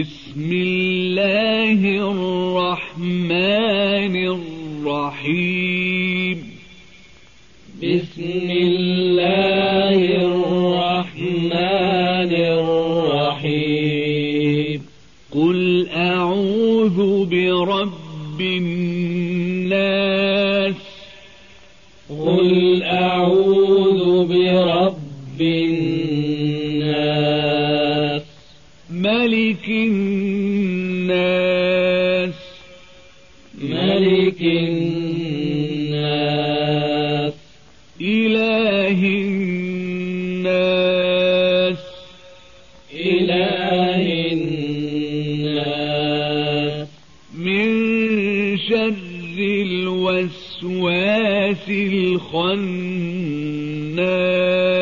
بسم الله الرحمن الرحيم. بسم الله الرحمن الرحيم. قل أعوذ برب الناس. قل أعوذ برب الناس. ملك الناس. ملك الناس. إله الناس. إله الناس. من شر الوسواس الخناس.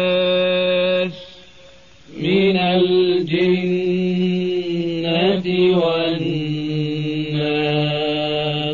الجنة والنار